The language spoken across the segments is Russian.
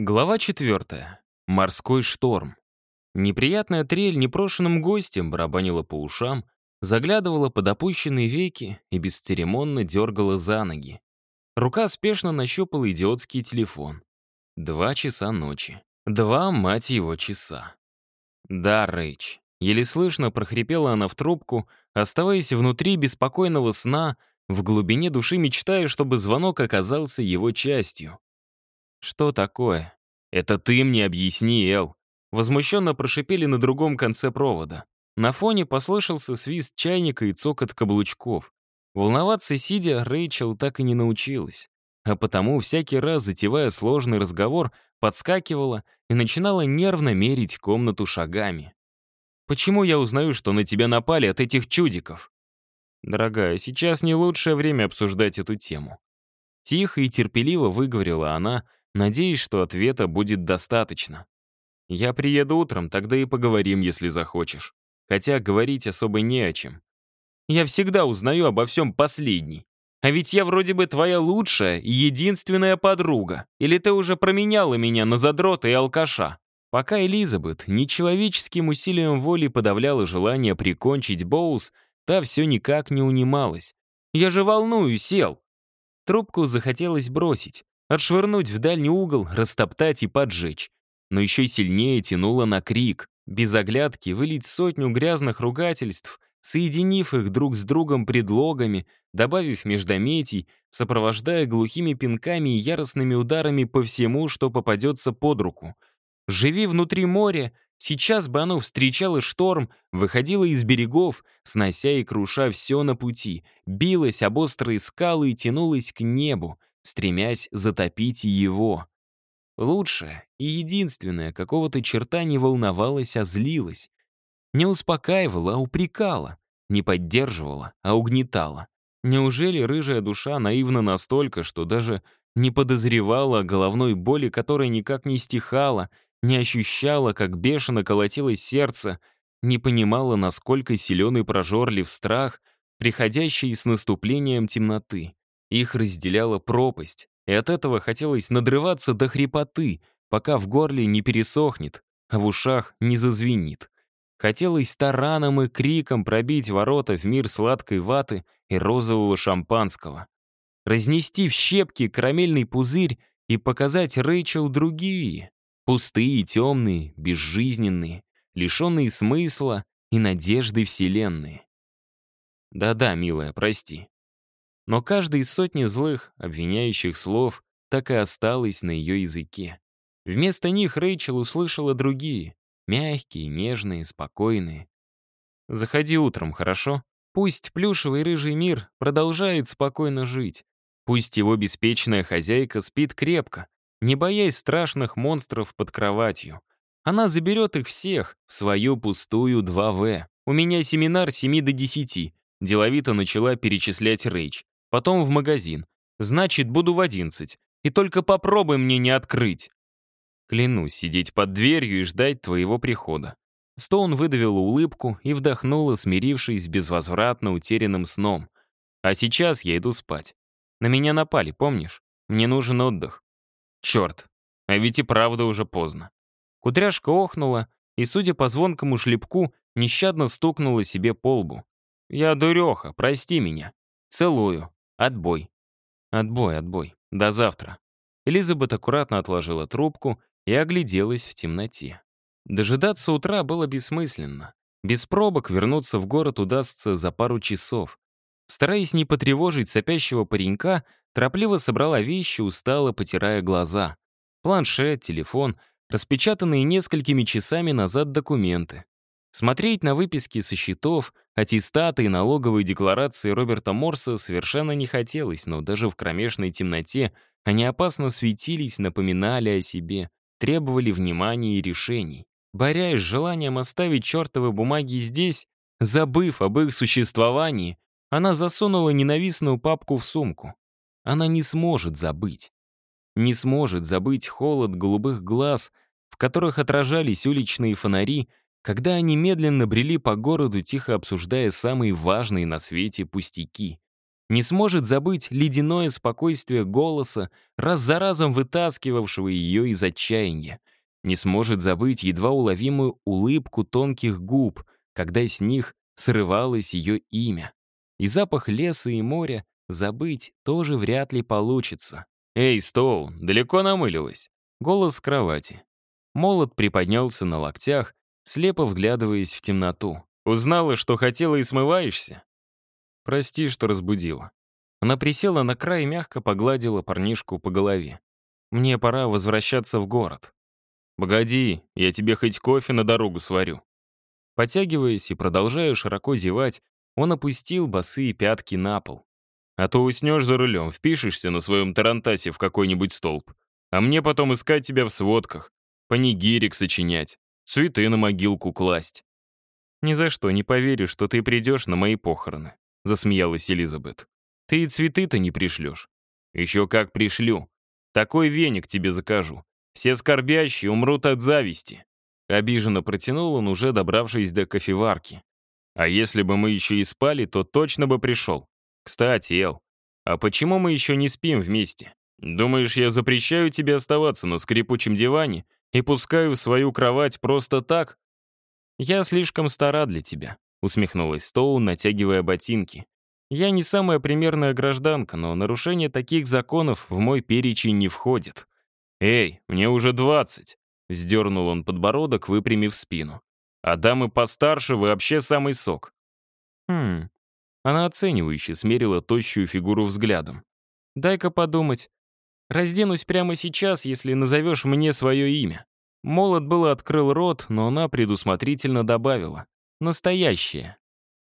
Глава четвертая. Морской шторм. Неприятная трель непрошенным гостем барабанила по ушам, заглядывала под опущенные веки и бесцеремонно дергала за ноги. Рука спешно нащупала идиотский телефон. Два часа ночи. Два, мать его, часа. Да, Рэйч. Еле слышно прохрипела она в трубку, оставаясь внутри беспокойного сна, в глубине души мечтая, чтобы звонок оказался его частью. «Что такое?» «Это ты мне объясни, Эл!» Возмущенно прошипели на другом конце провода. На фоне послышался свист чайника и цокот каблучков. Волноваться сидя, Рэйчел так и не научилась. А потому, всякий раз затевая сложный разговор, подскакивала и начинала нервно мерить комнату шагами. «Почему я узнаю, что на тебя напали от этих чудиков?» «Дорогая, сейчас не лучшее время обсуждать эту тему». Тихо и терпеливо выговорила она, надеясь, что ответа будет достаточно. «Я приеду утром, тогда и поговорим, если захочешь. Хотя говорить особо не о чем. Я всегда узнаю обо всем последний. А ведь я вроде бы твоя лучшая и единственная подруга. Или ты уже променяла меня на задрота и алкаша?» Пока Элизабет нечеловеческим усилием воли подавляла желание прикончить Боус, та все никак не унималась. «Я же волнуюсь, сел!» Трубку захотелось бросить, Отшвырнуть в дальний угол, растоптать и поджечь. Но еще сильнее тянуло на крик, без оглядки вылить сотню грязных ругательств, соединив их друг с другом предлогами, добавив междометий, сопровождая глухими пинками и яростными ударами по всему, что попадется под руку. «Живи внутри моря», сейчас бы оно встречало шторм, выходило из берегов, снося и круша все на пути, билось об острые скалы и тянулось к небу, стремясь затопить его. Лучшее и единственное, какого-то черта не волновалась, а злилась. Не успокаивала, а упрекала. Не поддерживала, а угнетала. Неужели рыжая душа наивна настолько, что даже не подозревала о головной боли, которая никак не стихала, не ощущала, как бешено колотилось сердце, не понимала, насколько силен и прожорлив страх, приходящий с наступлением темноты. Их разделяла пропасть, и от этого хотелось надрываться до хрипоты, пока в горле не пересохнет, а в ушах не зазвенит. Хотелось тараном и криком пробить ворота в мир сладкой ваты и розового шампанского. Разнести в щепки карамельный пузырь и показать Рэйчел другие, пустые, темные, безжизненные, лишенные смысла и надежды вселенной. Да-да, милая, прости. Но каждая из сотни злых, обвиняющих слов так и осталась на ее языке. Вместо них Рэйчел услышала другие, мягкие, нежные, спокойные. «Заходи утром, хорошо? Пусть плюшевый рыжий мир продолжает спокойно жить. Пусть его беспечная хозяйка спит крепко, не боясь страшных монстров под кроватью. Она заберет их всех в свою пустую 2В. У меня семинар с 7 до 10. Деловито начала перечислять Рэйч. Потом в магазин. Значит, буду в одиннадцать. И только попробуй мне не открыть. Клянусь сидеть под дверью и ждать твоего прихода. Стоун выдавила улыбку и вдохнула, смирившись безвозвратно утерянным сном. А сейчас я иду спать. На меня напали, помнишь? Мне нужен отдых. Черт, а ведь и правда уже поздно. Кудряшка охнула и, судя по звонкому шлепку, нещадно стукнула себе по лбу. «Я дуреха, прости меня. Целую. Отбой. Отбой, отбой. До завтра. Элизабет аккуратно отложила трубку и огляделась в темноте. Дожидаться утра было бессмысленно. Без пробок вернуться в город удастся за пару часов. Стараясь не потревожить сопящего паренька, торопливо собрала вещи, устало потирая глаза. Планшет, телефон, распечатанные несколькими часами назад документы. Смотреть на выписки со счетов, аттестаты и налоговые декларации Роберта Морса совершенно не хотелось, но даже в кромешной темноте они опасно светились, напоминали о себе, требовали внимания и решений. Борясь с желанием оставить чертовы бумаги здесь, забыв об их существовании, она засунула ненавистную папку в сумку. Она не сможет забыть. Не сможет забыть холод голубых глаз, в которых отражались уличные фонари когда они медленно брели по городу, тихо обсуждая самые важные на свете пустяки. не сможет забыть ледяное спокойствие голоса, раз за разом вытаскивавшего ее из отчаяния, не сможет забыть едва уловимую улыбку тонких губ, когда с них срывалось ее имя. И запах леса и моря забыть тоже вряд ли получится. «Эй, Стоун, далеко намылилась?» Голос с кровати. Молот приподнялся на локтях, слепо вглядываясь в темноту. «Узнала, что хотела и смываешься?» «Прости, что разбудила». Она присела на край и мягко погладила парнишку по голове. «Мне пора возвращаться в город». «Погоди, я тебе хоть кофе на дорогу сварю». Потягиваясь и продолжая широко зевать, он опустил босые пятки на пол. А то уснешь за рулем, впишешься на своем тарантасе в какой-нибудь столб. А мне потом искать тебя в сводках, панигирик сочинять, цветы на могилку класть. «Ни за что не поверю, что ты придешь на мои похороны», — засмеялась Элизабет. «Ты и цветы-то не пришлешь». «Еще как пришлю. Такой веник тебе закажу. Все скорбящие умрут от зависти». Обиженно протянул он, уже добравшись до кофеварки. «А если бы мы еще и спали, то точно бы пришел. Кстати, Эл, а почему мы еще не спим вместе? Думаешь, я запрещаю тебе оставаться на скрипучем диване и пускаю в свою кровать просто так? Я слишком стара для тебя, усмехнулась Стоун, натягивая ботинки. Я не самая примерная гражданка, но нарушение таких законов в мой перечень не входит. «Эй, мне уже двадцать!» — вздернул он подбородок, выпрямив спину. «А дамы постарше вообще самый сок». «Хм, она оценивающе смерила тощую фигуру взглядом. «Дай-ка подумать. Разденусь прямо сейчас, если назовешь мне свое имя». Молот было открыл рот, но она предусмотрительно добавила. «Настоящее».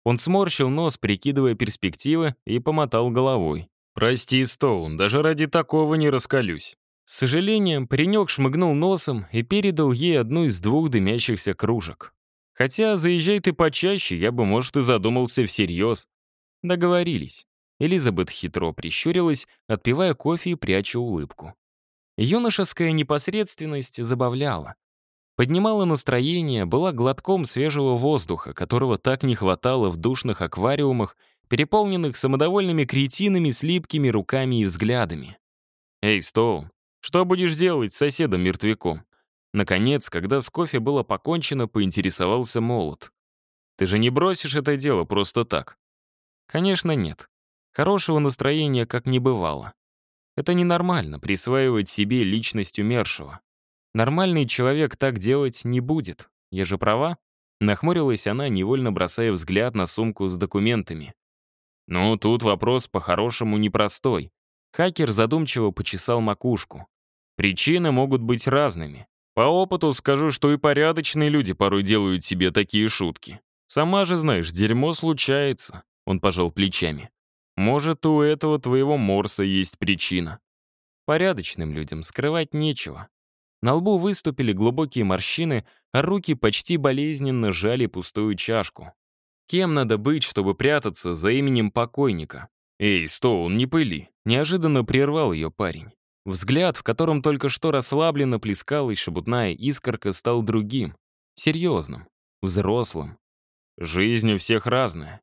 Он сморщил нос, прикидывая перспективы, и помотал головой. «Прости, Стоун, даже ради такого не раскалюсь». С сожалением, паренек шмыгнул носом и передал ей одну из двух дымящихся кружек. Хотя, заезжай ты почаще, я бы, может, и задумался всерьез. Договорились. Элизабет хитро прищурилась, отпивая кофе и пряча улыбку. Юношеская непосредственность забавляла. Поднимала настроение, была глотком свежего воздуха, которого так не хватало в душных аквариумах, переполненных самодовольными кретинами с липкими руками и взглядами. «Эй, Стоун, что будешь делать с соседом-мертвяком?» Наконец, когда с кофе было покончено, поинтересовался Молот. «Ты же не бросишь это дело просто так?» Конечно, нет. Хорошего настроения как не бывало. Это ненормально, присваивать себе личность умершего. Нормальный человек так делать не будет. Я же права? Нахмурилась она, невольно бросая взгляд на сумку с документами. Ну, тут вопрос по-хорошему непростой. Хакер задумчиво почесал макушку. Причины могут быть разными. По опыту скажу, что и порядочные люди порой делают себе такие шутки. Сама же знаешь, дерьмо случается. Он пожал плечами. «Может, у этого твоего Морса есть причина». Порядочным людям скрывать нечего. На лбу выступили глубокие морщины, а руки почти болезненно сжали пустую чашку. Кем надо быть, чтобы прятаться за именем покойника? «Эй, Стоун, не пыли!» Неожиданно прервал ее парень. Взгляд, в котором только что расслабленно плескалась шебутная искорка, стал другим, серьезным, взрослым. Жизнь у всех разная.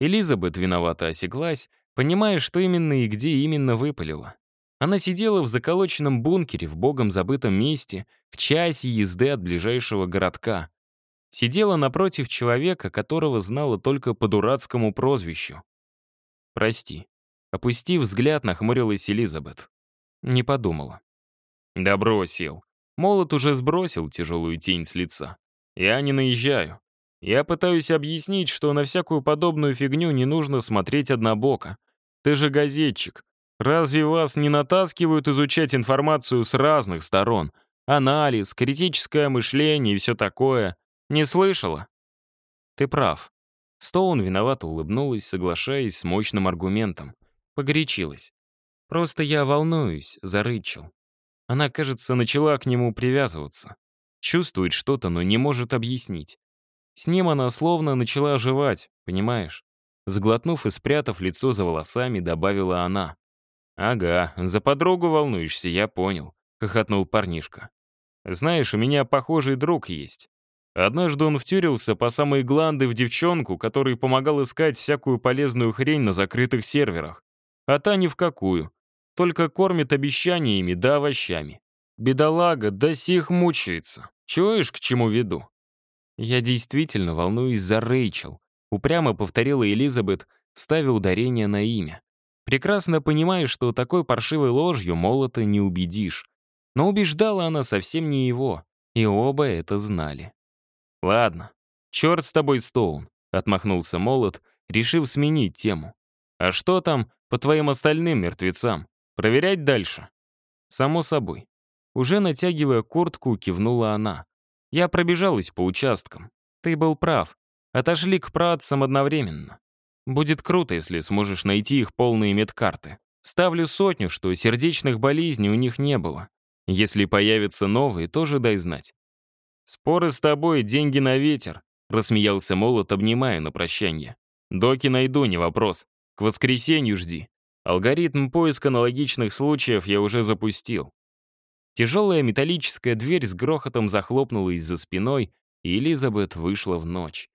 Элизабет виновато осеклась, понимая, что именно и где именно выпалила. Она сидела в заколоченном бункере в богом забытом месте, в часе езды от ближайшего городка. Сидела напротив человека, которого знала только по дурацкому прозвищу. «Прости». Опустив взгляд, нахмурилась Элизабет. Не подумала. «Да бросил». Молот уже сбросил тяжелую тень с лица. «Я не наезжаю. Я пытаюсь объяснить, что на всякую подобную фигню не нужно смотреть однобоко. Ты же газетчик. Разве вас не натаскивают изучать информацию с разных сторон? Анализ, критическое мышление и все такое. Не слышала? Ты прав. Стоун виновато улыбнулась, соглашаясь с мощным аргументом. Погорячилась. Просто я волнуюсь за Рэйчел. Она, кажется, начала к нему привязываться. Чувствует что-то, но не может объяснить. С ним она словно начала оживать, понимаешь? Сглотнув и спрятав лицо за волосами, добавила она. «Ага, за подругу волнуешься, я понял», — хохотнул парнишка. «Знаешь, у меня похожий друг есть. Однажды он втюрился по самые гланды в девчонку, который помогал искать всякую полезную хрень на закрытых серверах. А та ни в какую. Только кормит обещаниями да овощами. Бедолага до сих мучается. Чуешь, к чему веду? Я действительно волнуюсь за Рэйчел, упрямо повторила Элизабет, ставя ударение на имя. Прекрасно понимая, что такой паршивой ложью молота не убедишь. Но убеждала она совсем не его, и оба это знали. «Ладно, черт с тобой, Стоун», — отмахнулся молот, решив сменить тему. «А что там по твоим остальным мертвецам? Проверять дальше?» «Само собой». Уже натягивая куртку, кивнула она. «Я пробежалась по участкам. Ты был прав. Отошли к працам одновременно. Будет круто, если сможешь найти их полные медкарты. Ставлю сотню, что сердечных болезней у них не было. Если появятся новые, тоже дай знать. «Споры с тобой, деньги на ветер», — рассмеялся Молот, обнимая на прощание. «Доки найду, не вопрос. К воскресенью жди. Алгоритм поиска аналогичных случаев я уже запустил». Тяжелая металлическая дверь с грохотом захлопнулась за спиной, и Элизабет вышла в ночь.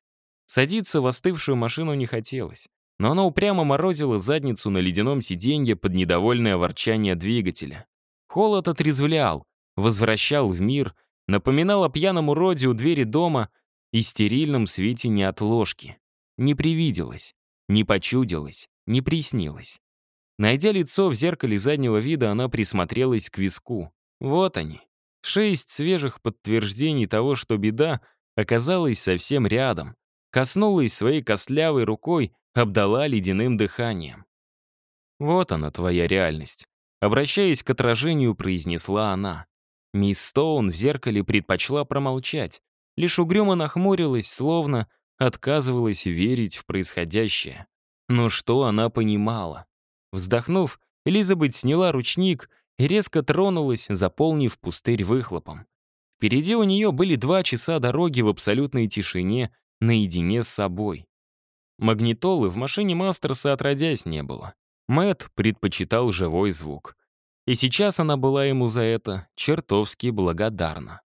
Садиться в остывшую машину не хотелось, но она упрямо морозила задницу на ледяном сиденье под недовольное ворчание двигателя. Холод отрезвлял, возвращал в мир — напоминал о пьяном уроде у двери дома и стерильном свете неотложки. Не привиделось, не почудилось, не приснилось. Найдя лицо в зеркале заднего вида, она присмотрелась к виску. Вот они. Шесть свежих подтверждений того, что беда оказалась совсем рядом. Коснулась своей костлявой рукой, обдала ледяным дыханием. «Вот она, твоя реальность», — обращаясь к отражению, произнесла она. Мисс Стоун в зеркале предпочла промолчать, лишь угрюмо нахмурилась, словно отказывалась верить в происходящее. Но что она понимала? Вздохнув, Элизабет сняла ручник и резко тронулась, заполнив пустырь выхлопом. Впереди у нее были два часа дороги в абсолютной тишине, наедине с собой. Магнитолы в машине Мастерса отродясь не было. Мэт предпочитал живой звук. И сейчас она была ему за это чертовски благодарна.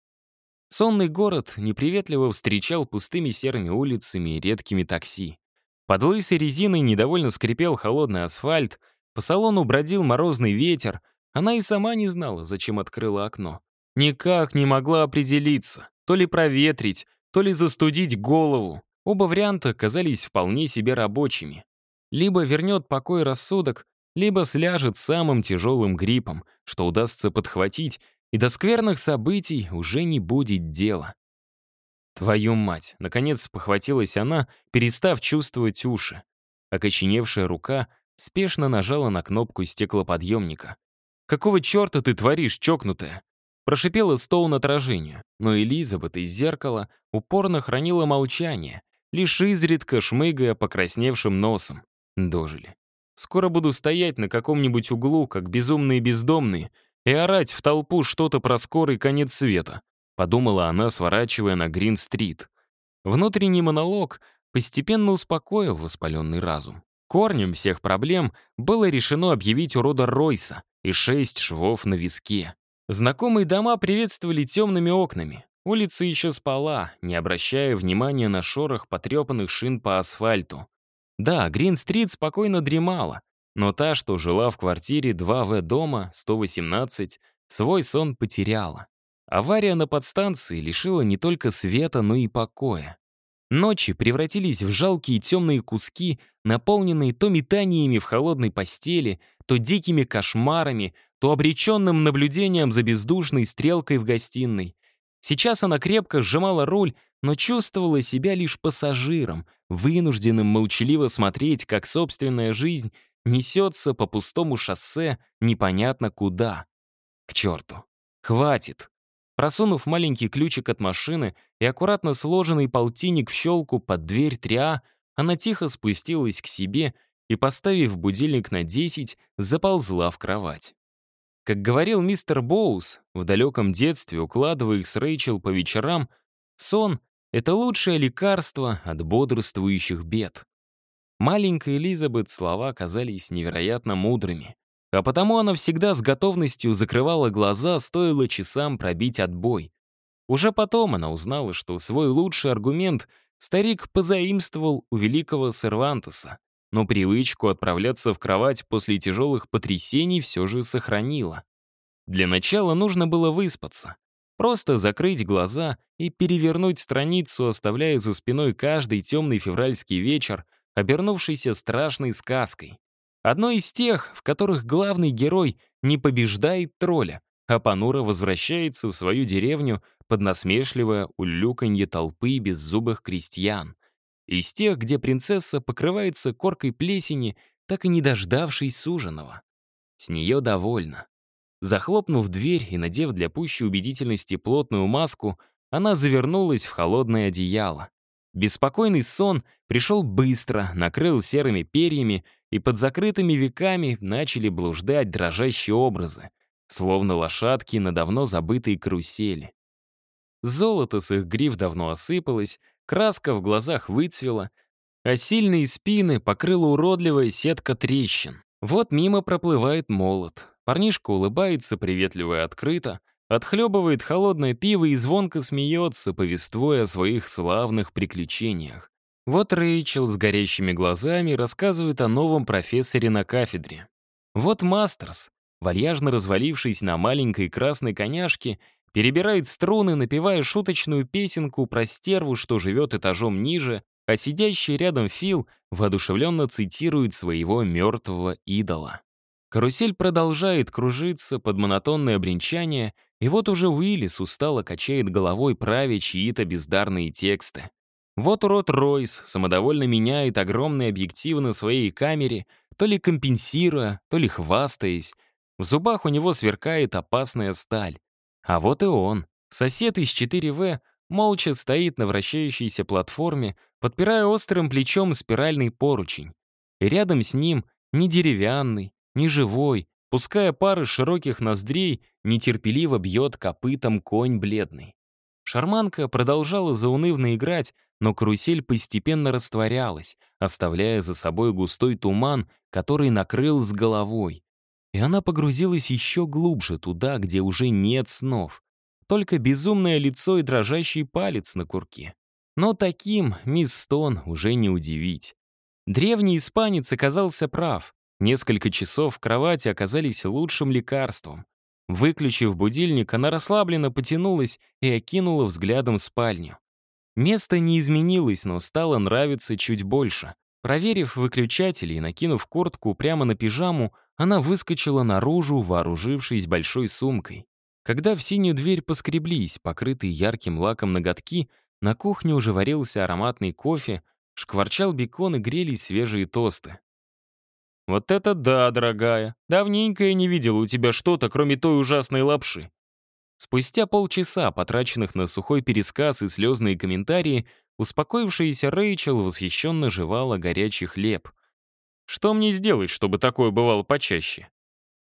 Сонный город неприветливо встречал пустыми серыми улицами и редкими такси. Под лысой резиной недовольно скрипел холодный асфальт, по салону бродил морозный ветер, она и сама не знала, зачем открыла окно. Никак не могла определиться, то ли проветрить, то ли застудить голову. Оба варианта казались вполне себе рабочими. Либо вернет покой рассудок, либо сляжет самым тяжелым гриппом, что удастся подхватить, и до скверных событий уже не будет дела. Твою мать, наконец похватилась она, перестав чувствовать уши. Окоченевшая рука спешно нажала на кнопку стеклоподъемника. «Какого черта ты творишь, чокнутая?» Прошипела Стоун отражению, но Элизабет из зеркала упорно хранила молчание, лишь изредка шмыгая покрасневшим носом. Дожили. Скоро буду стоять на каком-нибудь углу, как безумные бездомные, и орать в толпу что-то про скорый конец света», — подумала она, сворачивая на Грин-стрит. Внутренний монолог постепенно успокоил воспаленный разум. Корнем всех проблем было решено объявить урода Ройса и шесть швов на виске. Знакомые дома приветствовали темными окнами. Улица еще спала, не обращая внимания на шорох потрепанных шин по асфальту. Да, Грин-стрит спокойно дремала, но та, что жила в квартире 2В дома, 118, свой сон потеряла. Авария на подстанции лишила не только света, но и покоя. Ночи превратились в жалкие темные куски, наполненные то метаниями в холодной постели, то дикими кошмарами, то обреченным наблюдением за бездушной стрелкой в гостиной. Сейчас она крепко сжимала руль, но чувствовала себя лишь пассажиром, вынужденным молчаливо смотреть, как собственная жизнь несется по пустому шоссе непонятно куда. К черту. Хватит. Просунув маленький ключик от машины и аккуратно сложенный полтинник в щелку под дверь триа, она тихо спустилась к себе и, поставив будильник на 10, заползла в кровать. Как говорил мистер Боус, в далеком детстве, укладывая их с Рэйчел по вечерам, сон это лучшее лекарство от бодрствующих бед. Маленькая Элизабет слова казались невероятно мудрыми, а потому она всегда с готовностью закрывала глаза, стоило часам пробить отбой. Уже потом она узнала, что свой лучший аргумент старик позаимствовал у великого Сервантеса, но привычку отправляться в кровать после тяжелых потрясений все же сохранила. Для начала нужно было выспаться. Просто закрыть глаза и перевернуть страницу, оставляя за спиной каждый темный февральский вечер, обернувшийся страшной сказкой. Одной из тех, в которых главный герой не побеждает тролля, а понуро возвращается в свою деревню под насмешливое улюканье толпы беззубых крестьян. Из тех, где принцесса покрывается коркой плесени, так и не дождавшись суженого. С нее довольна. Захлопнув дверь и надев для пущей убедительности плотную маску, она завернулась в холодное одеяло. Беспокойный сон пришел быстро, накрыл серыми перьями, и под закрытыми веками начали блуждать дрожащие образы, словно лошадки на давно забытой карусели. Золото с их гриф давно осыпалось, краска в глазах выцвела, а сильные спины покрыла уродливая сетка трещин. Вот мимо проплывает молот. Парнишка улыбается приветливо открыто, отхлебывает холодное пиво и звонко смеется, повествуя о своих славных приключениях. Вот Рэйчел с горящими глазами рассказывает о новом профессоре на кафедре. Вот Мастерс, вальяжно развалившись на маленькой красной коняшке, перебирает струны, напевая шуточную песенку про стерву, что живет этажом ниже, а сидящий рядом Фил воодушевленно цитирует своего мертвого идола. Карусель продолжает кружиться под монотонное бренчание, и вот уже Уиллис устало качает головой, правя чьи-то бездарные тексты. Вот урод Ройс самодовольно меняет огромные объективы на своей камере, то ли компенсируя, то ли хвастаясь. В зубах у него сверкает опасная сталь. А вот и он, сосед из 4В, молча стоит на вращающейся платформе, подпирая острым плечом спиральный поручень. И рядом с ним не деревянный, неживой, пуская пары широких ноздрей, нетерпеливо бьет копытом конь бледный. Шарманка продолжала заунывно играть, но карусель постепенно растворялась, оставляя за собой густой туман, который накрыл с головой. И она погрузилась еще глубже туда, где уже нет снов. Только безумное лицо и дрожащий палец на курке. Но таким мисс Стон уже не удивить. Древний испанец оказался прав. Несколько часов в кровати оказались лучшим лекарством. Выключив будильник, она расслабленно потянулась и окинула взглядом спальню. Место не изменилось, но стало нравиться чуть больше. Проверив выключатели и накинув куртку прямо на пижаму, она выскочила наружу, вооружившись большой сумкой. Когда в синюю дверь поскреблись, покрытые ярким лаком ноготки, на кухне уже варился ароматный кофе, шкварчал бекон и грелись свежие тосты. «Вот это да, дорогая! Давненько я не видел у тебя что-то, кроме той ужасной лапши». Спустя полчаса, потраченных на сухой пересказ и слезные комментарии, успокоившаяся Рэйчел восхищенно жевала горячий хлеб. «Что мне сделать, чтобы такое бывало почаще?»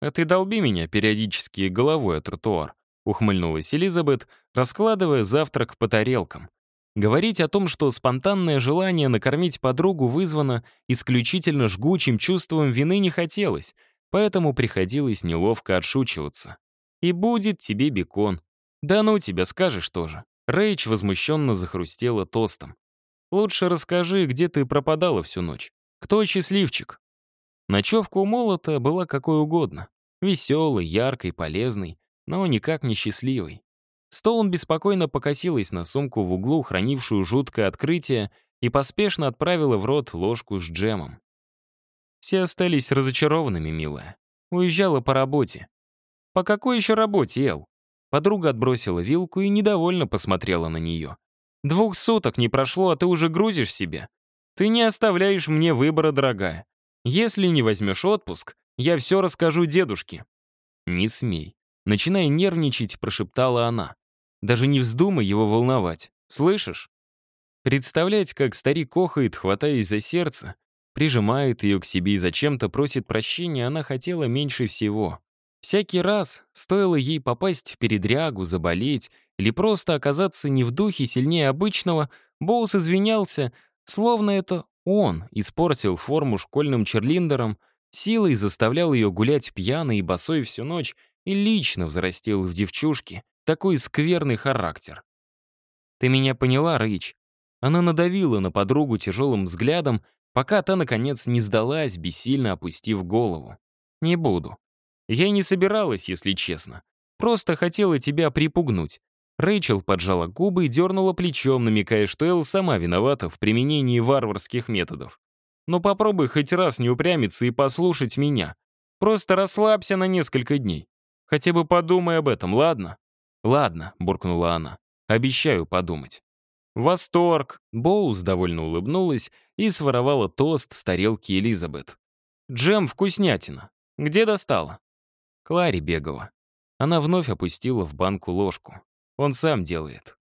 «А ты долби меня периодически головой о тротуар», — ухмыльнулась Элизабет, раскладывая завтрак по тарелкам. Говорить о том, что спонтанное желание накормить подругу вызвано исключительно жгучим чувством вины не хотелось, поэтому приходилось неловко отшучиваться. «И будет тебе бекон». «Да ну тебя, скажешь тоже». Рэйч возмущенно захрустела тостом. «Лучше расскажи, где ты пропадала всю ночь. Кто счастливчик?» Ночевка у молота была какой угодно. Веселой, яркой, полезной, но никак не счастливой. Стоун беспокойно покосилась на сумку в углу, хранившую жуткое открытие, и поспешно отправила в рот ложку с джемом. Все остались разочарованными, милая. Уезжала по работе. «По какой еще работе, Эл?» Подруга отбросила вилку и недовольно посмотрела на нее. «Двух суток не прошло, а ты уже грузишь себе. Ты не оставляешь мне выбора, дорогая. Если не возьмешь отпуск, я все расскажу дедушке». «Не смей». Начиная нервничать, прошептала она. Даже не вздумай его волновать. Слышишь? Представлять, как старик охает, хватаясь за сердце, прижимает ее к себе и зачем-то просит прощения, она хотела меньше всего. Всякий раз, стоило ей попасть в передрягу, заболеть или просто оказаться не в духе сильнее обычного, Боус извинялся, словно это он испортил форму школьным черлиндером, силой заставлял ее гулять пьяной и босой всю ночь и лично взрастил в девчушке, такой скверный характер. Ты меня поняла, Рэйч?» Она надавила на подругу тяжелым взглядом, пока та, наконец, не сдалась, бессильно опустив голову. «Не буду. Я не собиралась, если честно. Просто хотела тебя припугнуть». Рэйчел поджала губы и дернула плечом, намекая, что Эл сама виновата в применении варварских методов. «Но попробуй хоть раз не упрямиться и послушать меня. Просто расслабься на несколько дней. Хотя бы подумай об этом, ладно?» «Ладно», — буркнула она. «Обещаю подумать». «Восторг!» — Боуз довольно улыбнулась и своровала тост с тарелки Элизабет. «Джем вкуснятина. Где достала?» Клари бегала. Она вновь опустила в банку ложку. Он сам делает.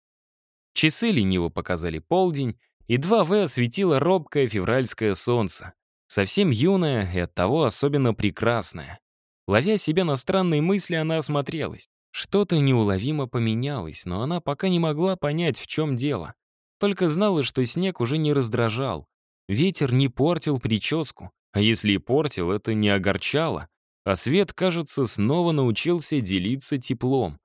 Часы лениво показали полдень, и 2В осветило робкое февральское солнце. Совсем юное и оттого особенно прекрасное. Ловя себя на странные мысли, она осмотрелась. Что-то неуловимо поменялось, но она пока не могла понять, в чем дело. Только знала, что снег уже не раздражал. Ветер не портил прическу, а если и портил, это не огорчало. А свет, кажется, снова научился делиться теплом.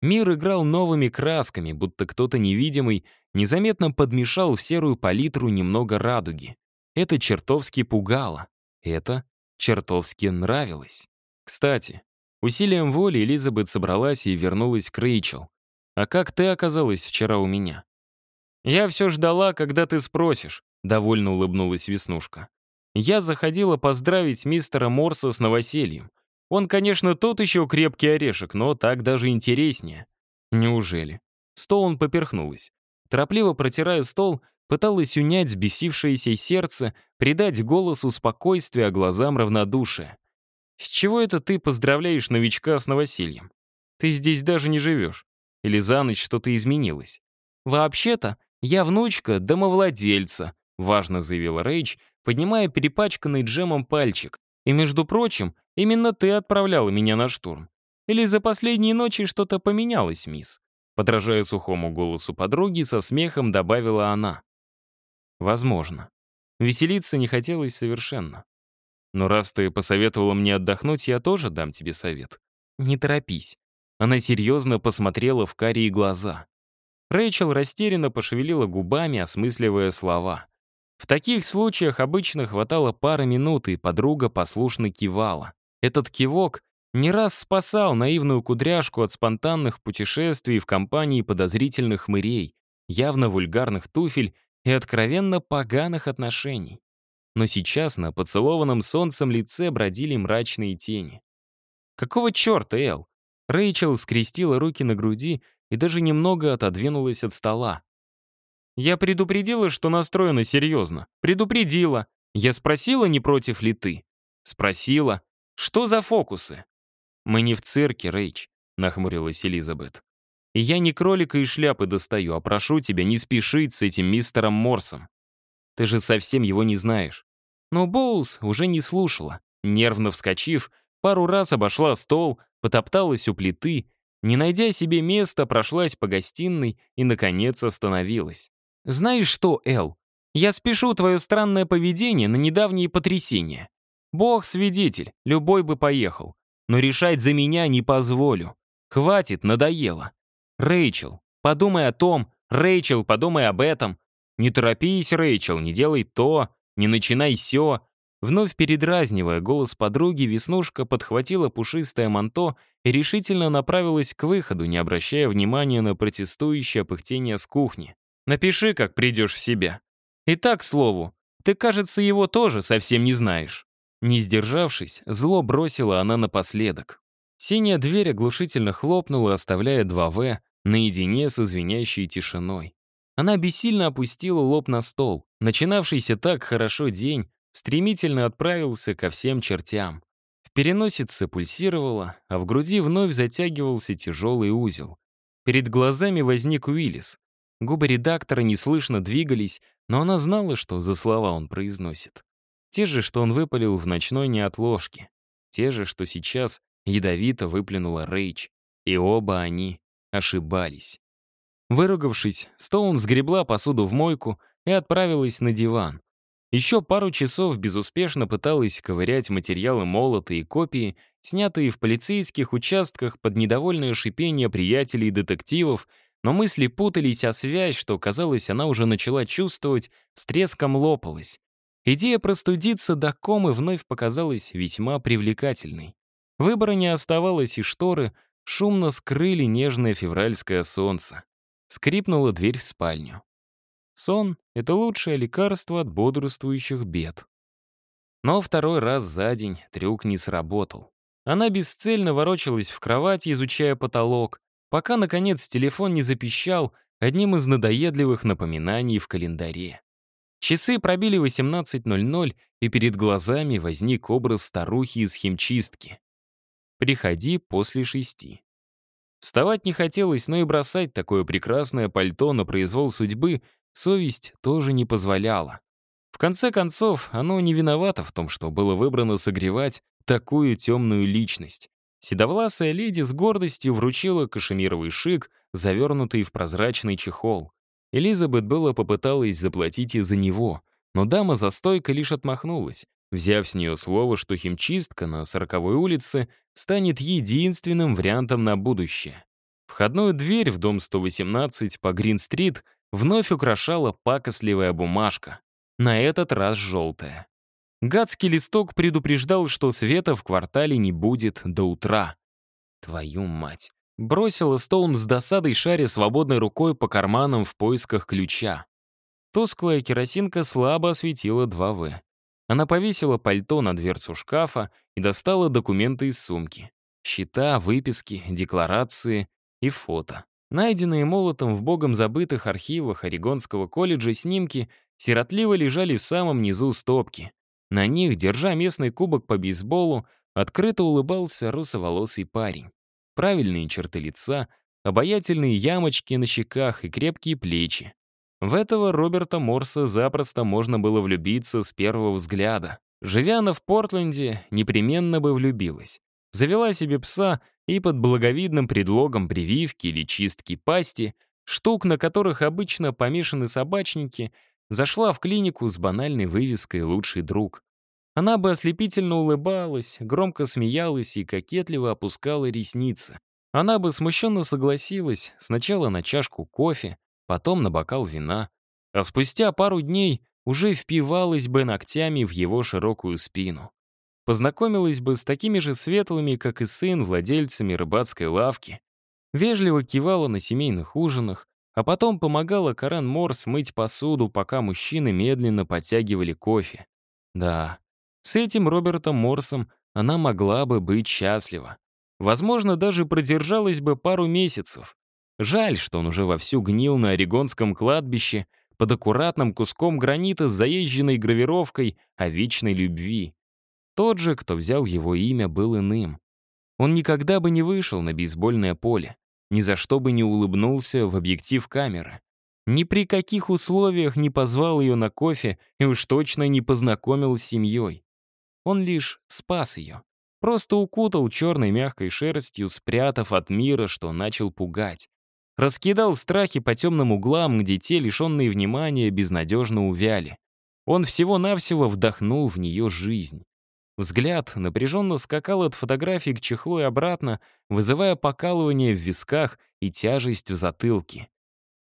Мир играл новыми красками, будто кто-то невидимый незаметно подмешал в серую палитру немного радуги. Это чертовски пугало. Это чертовски нравилось. Кстати, усилием воли Элизабет собралась и вернулась к Рэйчел. «А как ты оказалась вчера у меня?» «Я все ждала, когда ты спросишь», — довольно улыбнулась Веснушка. «Я заходила поздравить мистера Морса с новосельем. Он, конечно, тот еще крепкий орешек, но так даже интереснее». «Неужели?» Стоун поперхнулась. Торопливо протирая стол, пыталась унять взбесившееся сердце, придать голосу спокойствие, а глазам равнодушие. «С чего это ты поздравляешь новичка с новосельем? Ты здесь даже не живешь. Или за ночь что-то изменилось?» «Вообще-то, «Я внучка домовладельца», — важно заявила Рейдж, поднимая перепачканный джемом пальчик. «И, между прочим, именно ты отправляла меня на штурм. Или за последние ночи что-то поменялось, мисс?» Подражая сухому голосу подруги, со смехом добавила она. «Возможно. Веселиться не хотелось совершенно. Но раз ты посоветовала мне отдохнуть, я тоже дам тебе совет. Не торопись». Она серьезно посмотрела в карие глаза. Рэйчел растерянно пошевелила губами, осмысливая слова. В таких случаях обычно хватало пары минут, и подруга послушно кивала. Этот кивок не раз спасал наивную кудряшку от спонтанных путешествий в компании подозрительных хмырей, явно вульгарных туфель и откровенно поганых отношений. Но сейчас на поцелованном солнцем лице бродили мрачные тени. «Какого черта, Эл?» Рэйчел скрестила руки на груди и даже немного отодвинулась от стола. «Я предупредила, что настроена серьезно. Предупредила. Я спросила, не против ли ты. Спросила. Что за фокусы?» «Мы не в цирке, Рэйч», — нахмурилась Элизабет. «И я не кролика и шляпы достаю, а прошу тебя не спешить с этим мистером Морсом. Ты же совсем его не знаешь». Но Боулс уже не слушала. Нервно вскочив, пару раз обошла стол, потопталась у плиты не найдя себе места, прошлась по гостиной и, наконец, остановилась. «Знаешь что, Эл, я спешу твое странное поведение на недавние потрясения. Бог свидетель, любой бы поехал. Но решать за меня не позволю. Хватит, надоело. Рэйчел, подумай о том, Рэйчел, подумай об этом. Не торопись, Рэйчел, не делай то, не начинай сё. Вновь передразнивая голос подруги, Веснушка подхватила пушистое манто и решительно направилась к выходу, не обращая внимания на протестующее пыхтение с кухни. «Напиши, как придешь в себя. И так, слову, ты, кажется, его тоже совсем не знаешь». Не сдержавшись, зло бросила она напоследок. Синяя дверь оглушительно хлопнула, оставляя 2В наедине с извиняющей тишиной. Она бессильно опустила лоб на стол. Начинавшийся так хорошо день стремительно отправился ко всем чертям. В переносице пульсировало, а в груди вновь затягивался тяжелый узел. Перед глазами возник Уиллис. Губы редактора неслышно двигались, но она знала, что за слова он произносит. Те же, что он выпалил в ночной неотложке. Те же, что сейчас ядовито выплюнула Рейч. И оба они ошибались. Выругавшись, Стоун сгребла посуду в мойку и отправилась на диван. Еще пару часов безуспешно пыталась ковырять материалы молота и копии, снятые в полицейских участках под недовольное шипение приятелей детективов, но мысли путались, а связь, что, казалось, она уже начала чувствовать, с треском лопалась. Идея простудиться до комы вновь показалась весьма привлекательной. Выбора не оставалось, и шторы шумно скрыли нежное февральское солнце. Скрипнула дверь в спальню. Сон — это лучшее лекарство от бодрствующих бед. Но второй раз за день трюк не сработал. Она бесцельно ворочалась в кровати, изучая потолок, пока, наконец, телефон не запищал одним из надоедливых напоминаний в календаре. Часы пробили 18.00, и перед глазами возник образ старухи из химчистки. «Приходи после шести». Вставать не хотелось, но и бросать такое прекрасное пальто на произвол судьбы совесть тоже не позволяла. В конце концов, оно не виновато в том, что было выбрано согревать такую темную личность. Седовласая леди с гордостью вручила кашемировый шик, завернутый в прозрачный чехол. Элизабет было попыталась заплатить и за него, но дама за стойкой лишь отмахнулась, взяв с нее слово, что химчистка на сороковой улице станет единственным вариантом на будущее. Входную дверь в дом 118 по Грин-стрит вновь украшала пакостливая бумажка, на этот раз желтая. Гадский листок предупреждал, что света в квартале не будет до утра. Твою мать. Бросила Стоун с досадой шаря свободной рукой по карманам в поисках ключа. Тусклая керосинка слабо осветила 2В. Она повесила пальто на дверцу шкафа и достала документы из сумки. Счета, выписки, декларации и фото. Найденные молотом в богом забытых архивах Орегонского колледжа снимки сиротливо лежали в самом низу стопки. На них, держа местный кубок по бейсболу, открыто улыбался русоволосый парень. Правильные черты лица, обаятельные ямочки на щеках и крепкие плечи. В этого Роберта Морса запросто можно было влюбиться с первого взгляда. Живя она в Портленде, непременно бы влюбилась. Завела себе пса и под благовидным предлогом прививки или чистки пасти, штук, на которых обычно помешаны собачники, зашла в клинику с банальной вывеской «Лучший друг». Она бы ослепительно улыбалась, громко смеялась и кокетливо опускала ресницы. Она бы смущенно согласилась сначала на чашку кофе, потом на бокал вина, а спустя пару дней уже впивалась бы ногтями в его широкую спину. Познакомилась бы с такими же светлыми, как и сын, владельцами рыбацкой лавки. Вежливо кивала на семейных ужинах, а потом помогала Карен Морс мыть посуду, пока мужчины медленно подтягивали кофе. Да, с этим Робертом Морсом она могла бы быть счастлива. Возможно, даже продержалась бы пару месяцев. Жаль, что он уже вовсю гнил на Орегонском кладбище под аккуратным куском гранита с заезженной гравировкой о вечной любви. Тот же, кто взял его имя, был иным. Он никогда бы не вышел на бейсбольное поле ни за что бы не улыбнулся в объектив камеры. Ни при каких условиях не позвал ее на кофе и уж точно не познакомил с семьей. Он лишь спас ее. Просто укутал черной мягкой шерстью, спрятав от мира, что начал пугать. Раскидал страхи по темным углам, где те, лишенные внимания, безнадежно увяли. Он всего-навсего вдохнул в нее жизнь. Взгляд напряженно скакал от фотографии к чехлу и обратно, вызывая покалывание в висках и тяжесть в затылке.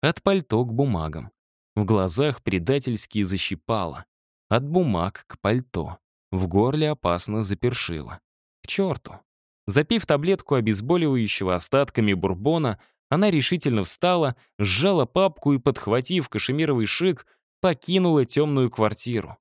От пальто к бумагам. В глазах предательски защипало. От бумаг к пальто. В горле опасно запершило. К черту. Запив таблетку обезболивающего остатками бурбона, она решительно встала, сжала папку и, подхватив кашемировый шик, покинула темную квартиру.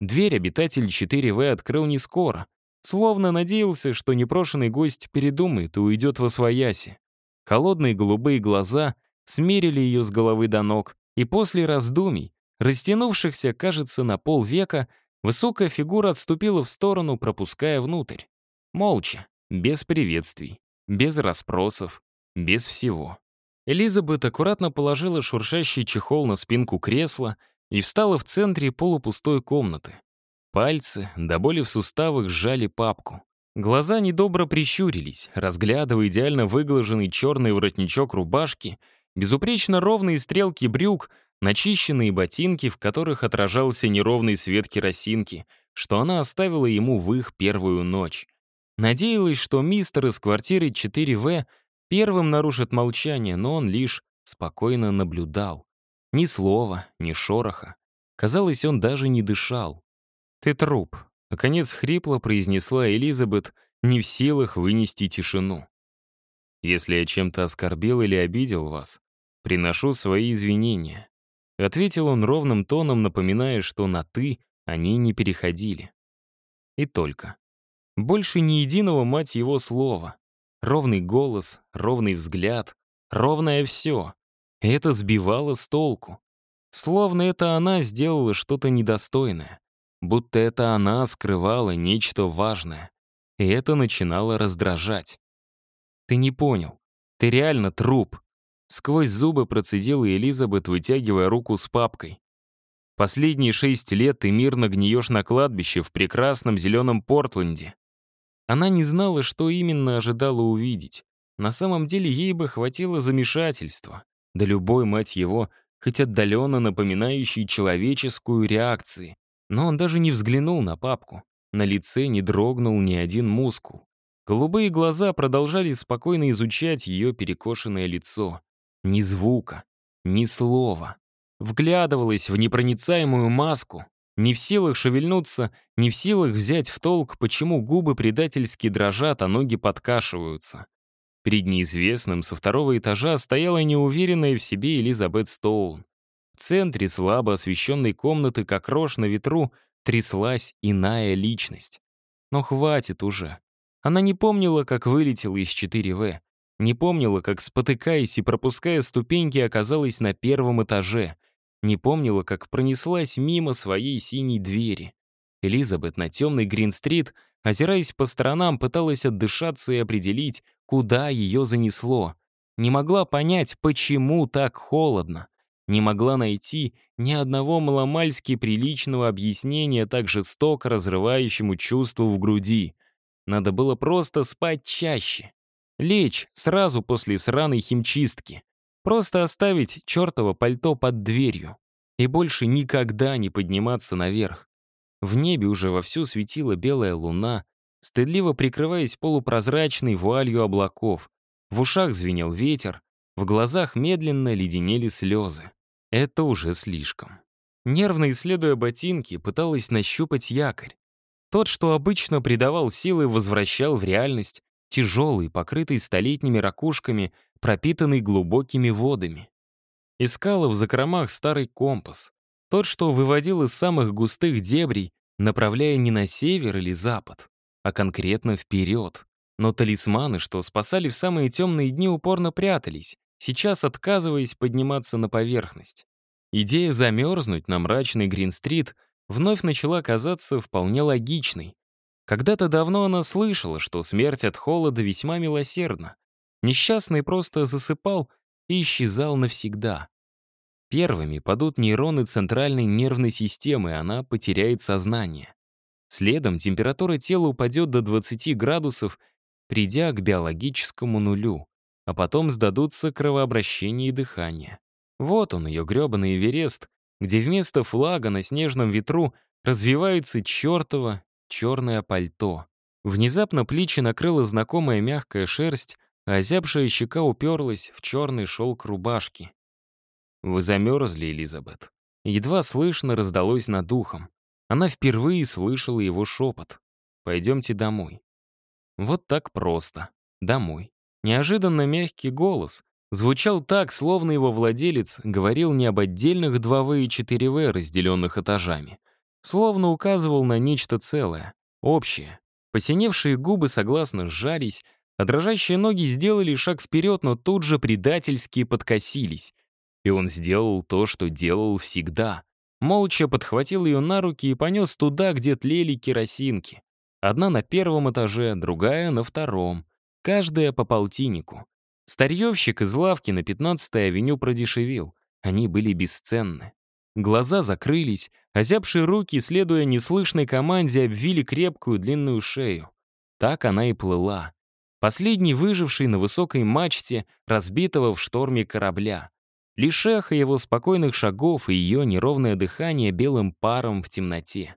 Дверь обитатель 4В открыл не скоро, словно надеялся, что непрошенный гость передумает и уйдет во свояси. Холодные голубые глаза смерили ее с головы до ног, и после раздумий, растянувшихся, кажется, на полвека, высокая фигура отступила в сторону, пропуская внутрь. Молча, без приветствий, без расспросов, без всего. Элизабет аккуратно положила шуршащий чехол на спинку кресла и встала в центре полупустой комнаты. Пальцы, до боли в суставах, сжали папку. Глаза недобро прищурились, разглядывая идеально выглаженный черный воротничок рубашки, безупречно ровные стрелки брюк, начищенные ботинки, в которых отражался неровный свет керосинки, что она оставила ему в их первую ночь. Надеялась, что мистер из квартиры 4В первым нарушит молчание, но он лишь спокойно наблюдал. Ни слова, ни шороха. Казалось, он даже не дышал. «Ты труп», — наконец хрипло произнесла Элизабет, не в силах вынести тишину. «Если я чем-то оскорбил или обидел вас, приношу свои извинения», — ответил он ровным тоном, напоминая, что на «ты» они не переходили. И только. Больше ни единого, мать его, слова. Ровный голос, ровный взгляд, ровное все. И это сбивало с толку. Словно это она сделала что-то недостойное. Будто это она скрывала нечто важное. И это начинало раздражать. «Ты не понял. Ты реально труп», — сквозь зубы процедила Элизабет, вытягивая руку с папкой. «Последние шесть лет ты мирно гниешь на кладбище в прекрасном зеленом Портленде». Она не знала, что именно ожидала увидеть. На самом деле ей бы хватило замешательства. Да любой, мать его, хоть отдаленно напоминающий человеческую реакции. Но он даже не взглянул на папку. На лице не дрогнул ни один мускул. Голубые глаза продолжали спокойно изучать ее перекошенное лицо. Ни звука, ни слова. Вглядывалась в непроницаемую маску, не в силах шевельнуться, не в силах взять в толк, почему губы предательски дрожат, а ноги подкашиваются. Перед неизвестным со второго этажа стояла неуверенная в себе Элизабет Стоун. В центре слабо освещенной комнаты, как рожь на ветру, тряслась иная личность. Но хватит уже. Она не помнила, как вылетела из 4В. Не помнила, как, спотыкаясь и пропуская ступеньки, оказалась на первом этаже. Не помнила, как пронеслась мимо своей синей двери. Элизабет на темной Грин-стрит, озираясь по сторонам, пыталась отдышаться и определить, куда ее занесло. Не могла понять, почему так холодно не могла найти ни одного маломальски приличного объяснения так жестоко разрывающему чувству в груди. Надо было просто спать чаще. Лечь сразу после сраной химчистки. Просто оставить чертово пальто под дверью. И больше никогда не подниматься наверх. В небе уже вовсю светила белая луна, стыдливо прикрываясь полупрозрачной вуалью облаков. В ушах звенел ветер, в глазах медленно леденели слезы. Это уже слишком. Нервно исследуя ботинки, пыталась нащупать якорь. Тот, что обычно придавал силы, возвращал в реальность, тяжелый, покрытый столетними ракушками, пропитанный глубокими водами. Искала в закромах старый компас. Тот, что выводил из самых густых дебрей, направляя не на север или запад, а конкретно вперед. Но талисманы, что спасали в самые темные дни, упорно прятались, сейчас отказываясь подниматься на поверхность. Идея замерзнуть на мрачный Грин-стрит вновь начала казаться вполне логичной. Когда-то давно она слышала, что смерть от холода весьма милосердна. Несчастный просто засыпал и исчезал навсегда. Первыми падут нейроны центральной нервной системы, и она потеряет сознание. Следом температура тела упадет до 20 градусов, придя к биологическому нулю а потом сдадутся кровообращение и дыхание. Вот он, ее гребаный Эверест, где вместо флага на снежном ветру развивается чертово черное пальто. Внезапно плечи накрыла знакомая мягкая шерсть, а озябшая щека уперлась в черный шелк рубашки. «Вы замерзли, Элизабет?» Едва слышно раздалось над ухом. Она впервые слышала его шепот. «Пойдемте домой». Вот так просто. Домой. Неожиданно мягкий голос звучал так, словно его владелец говорил не об отдельных 2В и 4В, разделенных этажами, словно указывал на нечто целое, общее. Посиневшие губы согласно сжались, а дрожащие ноги сделали шаг вперед, но тут же предательски подкосились. И он сделал то, что делал всегда. Молча подхватил ее на руки и понес туда, где тлели керосинки. Одна на первом этаже, другая на втором. Каждая по полтиннику. Старьевщик из лавки на 15-й авеню продешевил. Они были бесценны. Глаза закрылись, озябшие руки, следуя неслышной команде, обвили крепкую длинную шею. Так она и плыла. Последний выживший на высокой мачте, разбитого в шторме корабля. Лишь эхо его спокойных шагов и ее неровное дыхание белым паром в темноте.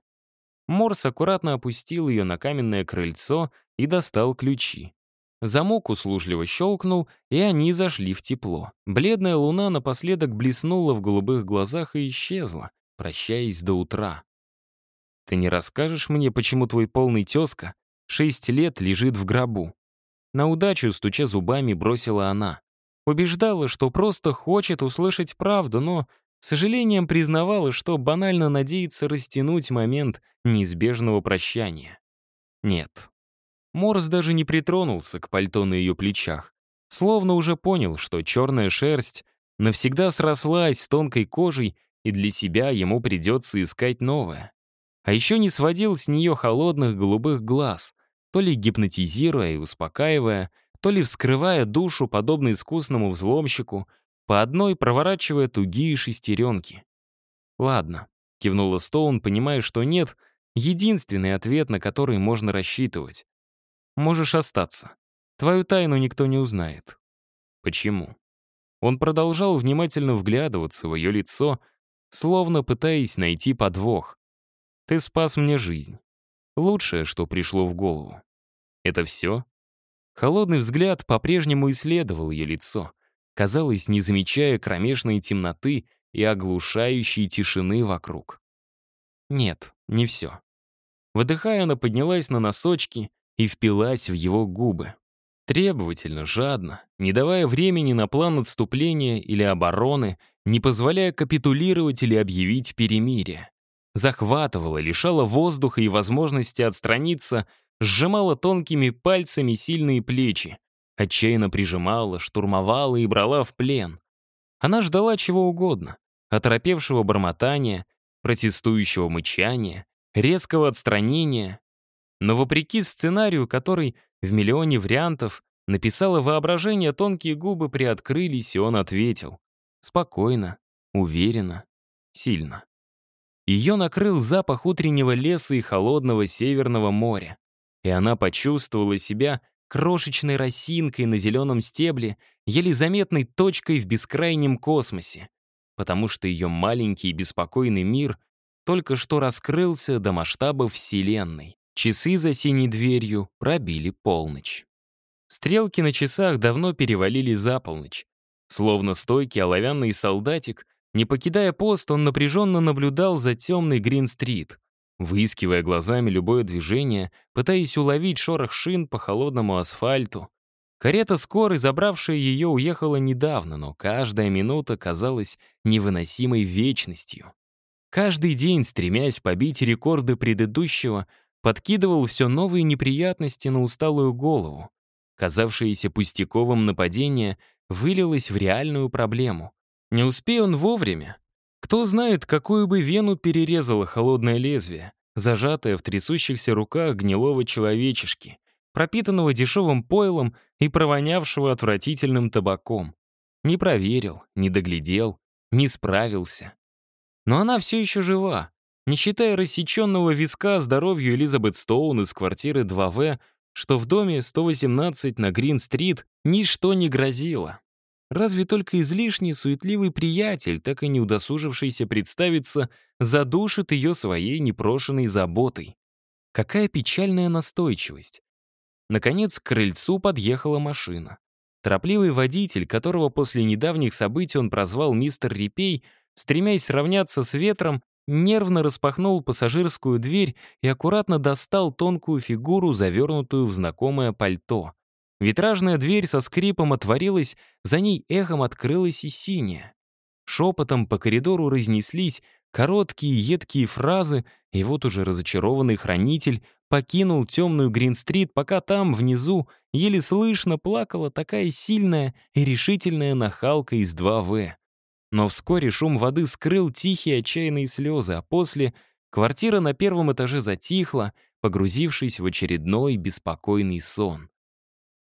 Морс аккуратно опустил ее на каменное крыльцо и достал ключи. Замок услужливо щелкнул, и они зашли в тепло. Бледная луна напоследок блеснула в голубых глазах и исчезла, прощаясь до утра. «Ты не расскажешь мне, почему твой полный тезка шесть лет лежит в гробу?» На удачу, стуча зубами, бросила она. Убеждала, что просто хочет услышать правду, но с сожалением признавала, что банально надеется растянуть момент неизбежного прощания. Нет, Морс даже не притронулся к пальто на ее плечах, словно уже понял, что черная шерсть навсегда срослась с тонкой кожей, и для себя ему придется искать новое. А еще не сводил с нее холодных голубых глаз, то ли гипнотизируя и успокаивая, то ли вскрывая душу, подобно искусному взломщику, по одной проворачивая тугие шестеренки. «Ладно», — кивнула Стоун, понимая, что нет, единственный ответ, на который можно рассчитывать. Можешь остаться. Твою тайну никто не узнает. Почему? Он продолжал внимательно вглядываться в ее лицо, словно пытаясь найти подвох. Ты спас мне жизнь. Лучшее, что пришло в голову. Это все? Холодный взгляд по-прежнему исследовал ее лицо, казалось, не замечая кромешной темноты и оглушающей тишины вокруг. Нет, не все. Выдыхая, она поднялась на носочки и впилась в его губы. Требовательно, жадно, не давая времени на план отступления или обороны, не позволяя капитулировать или объявить перемирие. Захватывала, лишала воздуха и возможности отстраниться, сжимала тонкими пальцами сильные плечи, отчаянно прижимала, штурмовала и брала в плен. Она ждала чего угодно — оторопевшего бормотания, протестующего мычания, резкого отстранения, но вопреки сценарию, который в миллионе вариантов написало воображение, тонкие губы приоткрылись, и он ответил. Спокойно, уверенно, сильно. Ее накрыл запах утреннего леса и холодного северного моря. И она почувствовала себя крошечной росинкой на зеленом стебле, еле заметной точкой в бескрайнем космосе, потому что ее маленький и беспокойный мир только что раскрылся до масштаба Вселенной. Часы за синей дверью пробили полночь. Стрелки на часах давно перевалили за полночь. Словно стойкий оловянный солдатик, не покидая пост, он напряженно наблюдал за темной Грин-стрит, выискивая глазами любое движение, пытаясь уловить шорох шин по холодному асфальту. Карета скорой, забравшая ее, уехала недавно, но каждая минута казалась невыносимой вечностью. Каждый день, стремясь побить рекорды предыдущего, подкидывал все новые неприятности на усталую голову. Казавшееся пустяковым нападение вылилось в реальную проблему. Не успея он вовремя, кто знает, какую бы вену перерезало холодное лезвие, зажатое в трясущихся руках гнилого человечешки, пропитанного дешевым пойлом и провонявшего отвратительным табаком. Не проверил, не доглядел, не справился. Но она все еще жива, не считая рассеченного виска здоровью Элизабет Стоун из квартиры 2В, что в доме 118 на Грин-стрит ничто не грозило. Разве только излишний суетливый приятель, так и не удосужившийся представиться, задушит ее своей непрошенной заботой. Какая печальная настойчивость. Наконец, к крыльцу подъехала машина. Торопливый водитель, которого после недавних событий он прозвал мистер Репей, стремясь сравняться с ветром, нервно распахнул пассажирскую дверь и аккуратно достал тонкую фигуру, завернутую в знакомое пальто. Витражная дверь со скрипом отворилась, за ней эхом открылась и синяя. Шепотом по коридору разнеслись короткие едкие фразы, и вот уже разочарованный хранитель покинул темную Грин-стрит, пока там, внизу, еле слышно плакала такая сильная и решительная нахалка из 2В. Но вскоре шум воды скрыл тихие отчаянные слезы, а после квартира на первом этаже затихла, погрузившись в очередной беспокойный сон.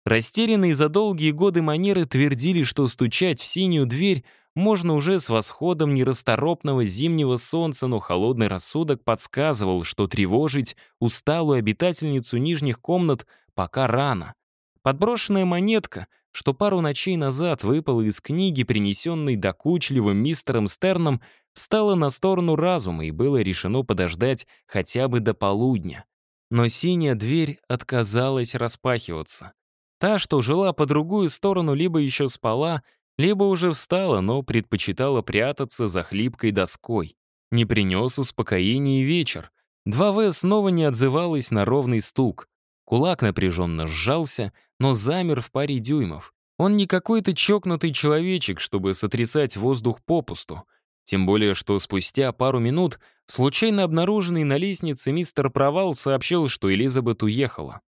Растерянные за долгие годы манеры твердили, что стучать в синюю дверь можно уже с восходом нерасторопного зимнего солнца, но холодный рассудок подсказывал, что тревожить усталую обитательницу нижних комнат пока рано. Подброшенная монетка что пару ночей назад выпало из книги, принесенной докучливым мистером Стерном, встала на сторону разума и было решено подождать хотя бы до полудня. Но синяя дверь отказалась распахиваться. Та, что жила по другую сторону, либо еще спала, либо уже встала, но предпочитала прятаться за хлипкой доской. Не принес успокоения и вечер. 2В снова не отзывалась на ровный стук. Кулак напряженно сжался, но замер в паре дюймов. Он не какой-то чокнутый человечек, чтобы сотрясать воздух попусту. Тем более, что спустя пару минут случайно обнаруженный на лестнице мистер Провал сообщил, что Элизабет уехала.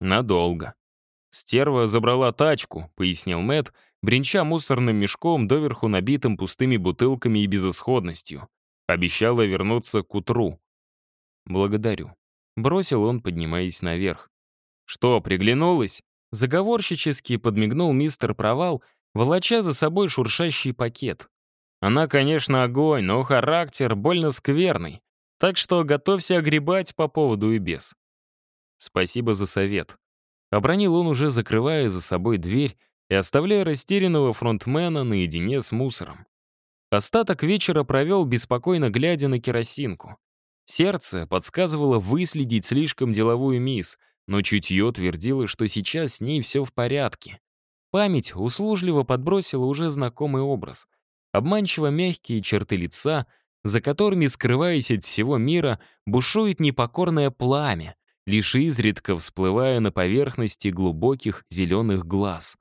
Надолго. «Стерва забрала тачку», — пояснил Мэт, бренча мусорным мешком, доверху набитым пустыми бутылками и безысходностью. Обещала вернуться к утру. «Благодарю», — бросил он, поднимаясь наверх. «Что, приглянулась?» Заговорщически подмигнул мистер Провал, волоча за собой шуршащий пакет. Она, конечно, огонь, но характер больно скверный, так что готовься огребать по поводу и без. Спасибо за совет. Обронил он уже, закрывая за собой дверь и оставляя растерянного фронтмена наедине с мусором. Остаток вечера провел, беспокойно глядя на керосинку. Сердце подсказывало выследить слишком деловую мисс, но чутье твердило, что сейчас с ней все в порядке. Память услужливо подбросила уже знакомый образ. Обманчиво мягкие черты лица, за которыми, скрываясь от всего мира, бушует непокорное пламя, лишь изредка всплывая на поверхности глубоких зеленых глаз.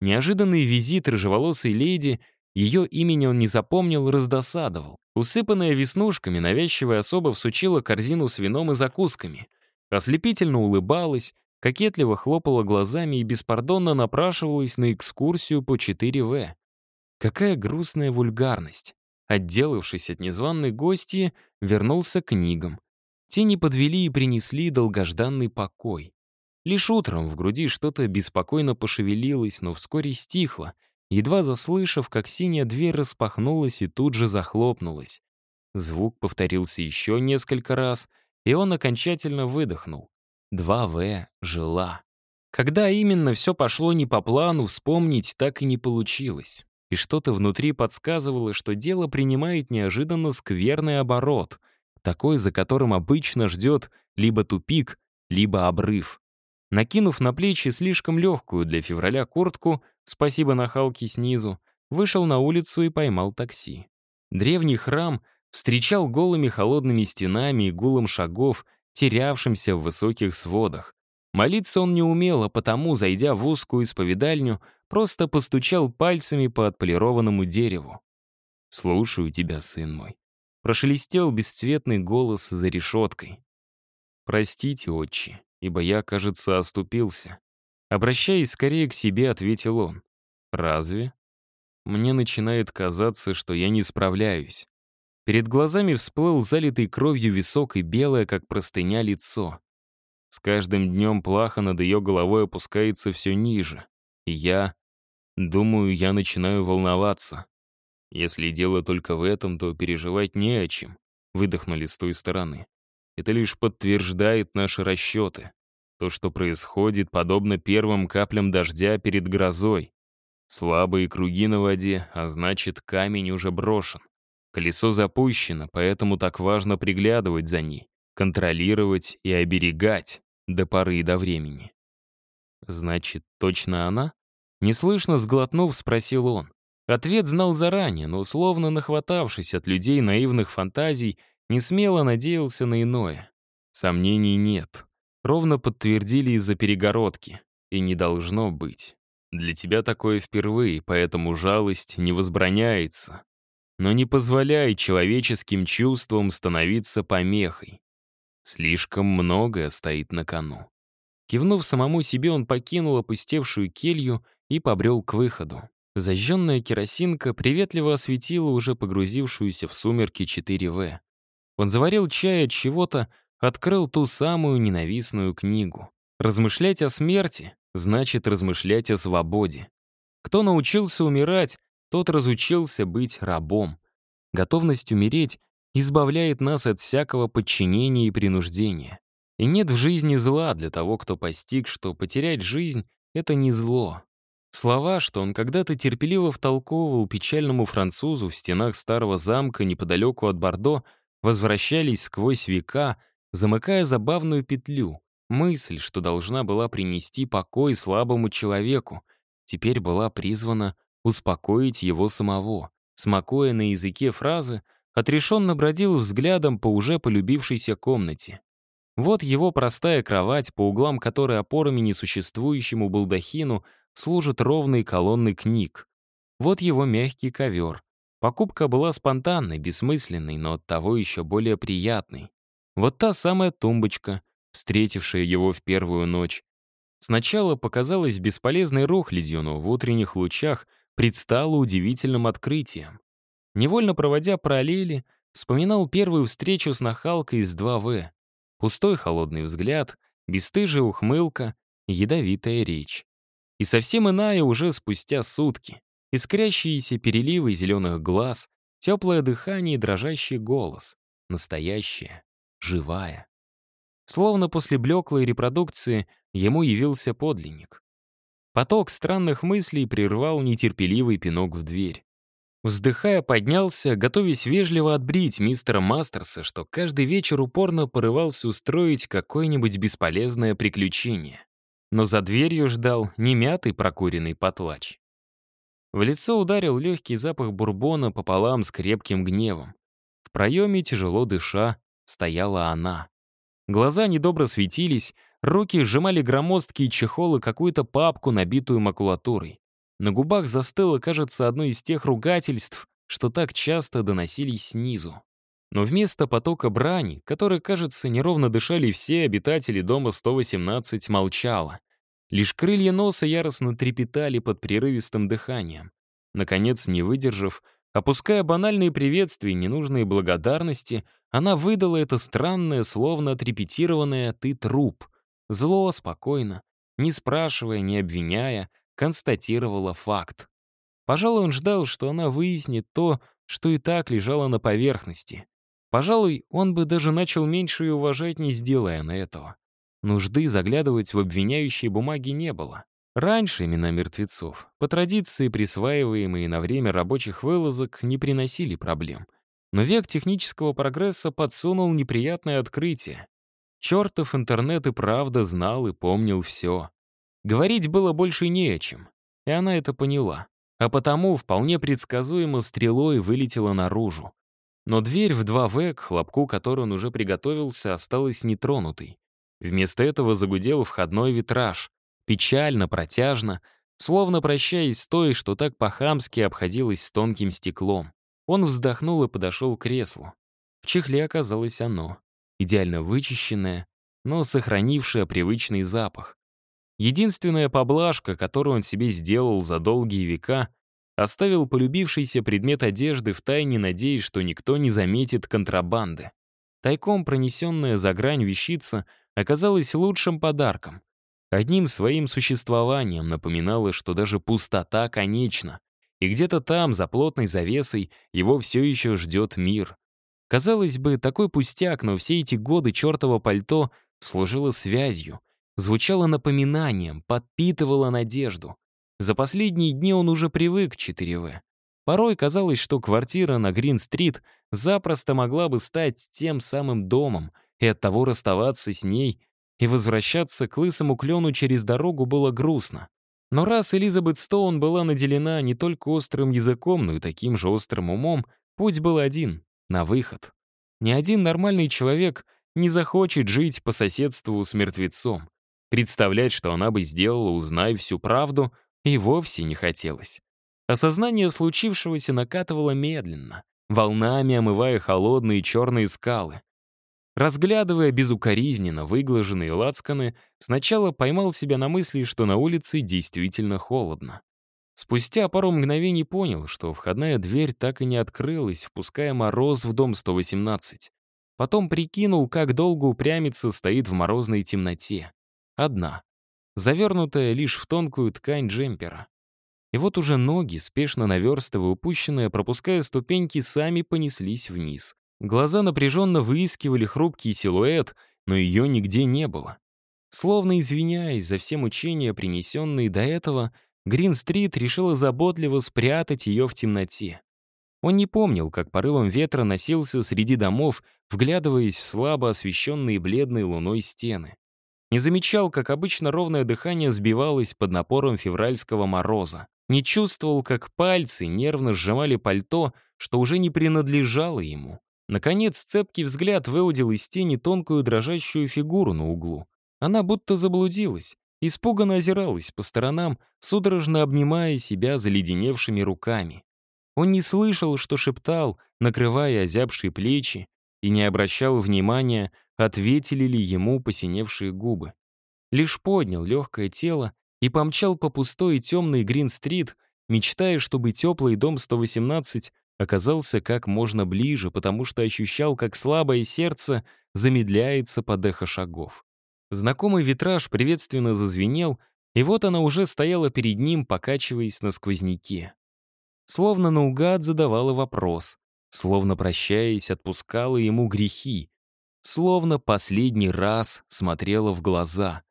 Неожиданный визит рыжеволосой леди, ее имени он не запомнил, раздосадовал. Усыпанная веснушками, навязчивая особа всучила корзину с вином и закусками. Ослепительно улыбалась, кокетливо хлопала глазами и беспардонно напрашивалась на экскурсию по 4В. Какая грустная вульгарность. Отделавшись от незваной гости, вернулся к книгам. Те не подвели и принесли долгожданный покой. Лишь утром в груди что-то беспокойно пошевелилось, но вскоре стихло, едва заслышав, как синяя дверь распахнулась и тут же захлопнулась. Звук повторился еще несколько раз, и он окончательно выдохнул. 2В жила. Когда именно все пошло не по плану, вспомнить так и не получилось. И что-то внутри подсказывало, что дело принимает неожиданно скверный оборот — такой, за которым обычно ждет либо тупик, либо обрыв. Накинув на плечи слишком легкую для февраля куртку, спасибо нахалке снизу, вышел на улицу и поймал такси. Древний храм встречал голыми холодными стенами и гулом шагов, терявшимся в высоких сводах. Молиться он не умел, а потому, зайдя в узкую исповедальню, просто постучал пальцами по отполированному дереву. «Слушаю тебя, сын мой», Прошелестел бесцветный голос за решеткой. «Простите, отче, ибо я, кажется, оступился». Обращаясь скорее к себе, ответил он. «Разве?» Мне начинает казаться, что я не справляюсь. Перед глазами всплыл залитый кровью висок и белое, как простыня, лицо. С каждым днем плаха над ее головой опускается все ниже. И я... Думаю, я начинаю волноваться. Если дело только в этом, то переживать не о чем, выдохнули с той стороны. Это лишь подтверждает наши расчеты. То, что происходит, подобно первым каплям дождя перед грозой. Слабые круги на воде, а значит, камень уже брошен. Колесо запущено, поэтому так важно приглядывать за ней, контролировать и оберегать до поры и до времени. «Значит, точно она?» Неслышно сглотнув, спросил он. Ответ знал заранее, но, словно нахватавшись от людей наивных фантазий, не смело надеялся на иное. Сомнений нет. Ровно подтвердили из-за перегородки. И не должно быть. Для тебя такое впервые, поэтому жалость не возбраняется. Но не позволяй человеческим чувствам становиться помехой. Слишком многое стоит на кону. Кивнув самому себе, он покинул опустевшую келью и побрел к выходу. Зажженная керосинка приветливо осветила уже погрузившуюся в сумерки 4В. Он заварил чай от чего-то, открыл ту самую ненавистную книгу. Размышлять о смерти значит размышлять о свободе. Кто научился умирать, тот разучился быть рабом. Готовность умереть избавляет нас от всякого подчинения и принуждения. И нет в жизни зла для того, кто постиг, что потерять жизнь — это не зло, Слова, что он когда-то терпеливо втолковывал печальному французу в стенах старого замка неподалеку от Бордо, возвращались сквозь века, замыкая забавную петлю. Мысль, что должна была принести покой слабому человеку, теперь была призвана успокоить его самого. Смакуя на языке фразы, отрешенно бродил взглядом по уже полюбившейся комнате. Вот его простая кровать, по углам которой опорами несуществующему балдахину служат ровные колонны книг. Вот его мягкий ковер. Покупка была спонтанной, бессмысленной, но оттого еще более приятной. Вот та самая тумбочка, встретившая его в первую ночь. Сначала показалась бесполезной рухлядью, но в утренних лучах предстала удивительным открытием. Невольно проводя параллели, вспоминал первую встречу с нахалкой из 2В. Пустой холодный взгляд, бесстыжая ухмылка, ядовитая речь. И совсем иная уже спустя сутки. Искрящиеся переливы зеленых глаз, теплое дыхание и дрожащий голос. Настоящая, живая. Словно после блеклой репродукции ему явился подлинник. Поток странных мыслей прервал нетерпеливый пинок в дверь. Вздыхая, поднялся, готовясь вежливо отбрить мистера Мастерса, что каждый вечер упорно порывался устроить какое-нибудь бесполезное приключение. Но за дверью ждал не мятый прокуренный потлач. В лицо ударил легкий запах бурбона пополам с крепким гневом. В проеме, тяжело дыша, стояла она. Глаза недобро светились, руки сжимали громоздкие чехолы какую-то папку, набитую макулатурой. На губах застыло, кажется, одно из тех ругательств, что так часто доносились снизу. Но вместо потока брани, который, кажется, неровно дышали все обитатели дома 118, молчало. Лишь крылья носа яростно трепетали под прерывистым дыханием. Наконец, не выдержав, опуская банальные приветствия и ненужные благодарности, она выдала это странное, словно отрепетированное «ты труп». Зло, спокойно, не спрашивая, не обвиняя, констатировала факт. Пожалуй, он ждал, что она выяснит то, что и так лежало на поверхности. Пожалуй, он бы даже начал меньше ее уважать, не сделая на этого. Нужды заглядывать в обвиняющие бумаги не было. Раньше имена мертвецов, по традиции присваиваемые на время рабочих вылазок, не приносили проблем. Но век технического прогресса подсунул неприятное открытие. Чертов интернет и правда знал и помнил все. Говорить было больше не о чем, и она это поняла. А потому вполне предсказуемо стрелой вылетела наружу. Но дверь в 2В, к хлопку которой он уже приготовился, осталась нетронутой. Вместо этого загудел входной витраж. Печально, протяжно, словно прощаясь с той, что так по-хамски обходилась с тонким стеклом. Он вздохнул и подошел к креслу. В чехле оказалось оно. Идеально вычищенное, но сохранившее привычный запах. Единственная поблажка, которую он себе сделал за долгие века, оставил полюбившийся предмет одежды в тайне, надеясь, что никто не заметит контрабанды. Тайком пронесенная за грань вещица оказалась лучшим подарком. Одним своим существованием напоминала, что даже пустота конечна, и где-то там, за плотной завесой, его все еще ждет мир. Казалось бы, такой пустяк, но все эти годы чертово пальто служило связью, звучало напоминанием, подпитывало надежду. За последние дни он уже привык к 4В. Порой казалось, что квартира на Грин-стрит запросто могла бы стать тем самым домом, и оттого расставаться с ней и возвращаться к лысому клену через дорогу было грустно. Но раз Элизабет Стоун была наделена не только острым языком, но и таким же острым умом, путь был один — на выход. Ни один нормальный человек не захочет жить по соседству с мертвецом. Представлять, что она бы сделала, узнай всю правду, и вовсе не хотелось. Осознание случившегося накатывало медленно, волнами омывая холодные черные скалы. Разглядывая безукоризненно выглаженные лацканы, сначала поймал себя на мысли, что на улице действительно холодно. Спустя пару мгновений понял, что входная дверь так и не открылась, впуская мороз в дом 118. Потом прикинул, как долго упрямиться стоит в морозной темноте. Одна. Завернутая лишь в тонкую ткань джемпера. И вот уже ноги, спешно наверстывая упущенное, пропуская ступеньки, сами понеслись вниз. Глаза напряженно выискивали хрупкий силуэт, но ее нигде не было. Словно извиняясь за все мучения, принесенные до этого, Грин-стрит решила заботливо спрятать ее в темноте. Он не помнил, как порывом ветра носился среди домов, вглядываясь в слабо освещенные бледной луной стены. Не замечал, как обычно ровное дыхание сбивалось под напором февральского мороза. Не чувствовал, как пальцы нервно сжимали пальто, что уже не принадлежало ему. Наконец, цепкий взгляд выудил из тени тонкую дрожащую фигуру на углу. Она будто заблудилась, испуганно озиралась по сторонам, судорожно обнимая себя заледеневшими руками. Он не слышал, что шептал, накрывая озябшие плечи, и не обращал внимания, ответили ли ему посиневшие губы. Лишь поднял легкое тело и помчал по пустой и темной Грин-стрит, мечтая, чтобы теплый дом 118 оказался как можно ближе, потому что ощущал, как слабое сердце замедляется под эхо шагов. Знакомый витраж приветственно зазвенел, и вот она уже стояла перед ним, покачиваясь на сквозняке. Словно наугад задавала вопрос, словно, прощаясь, отпускала ему грехи, словно последний раз смотрела в глаза.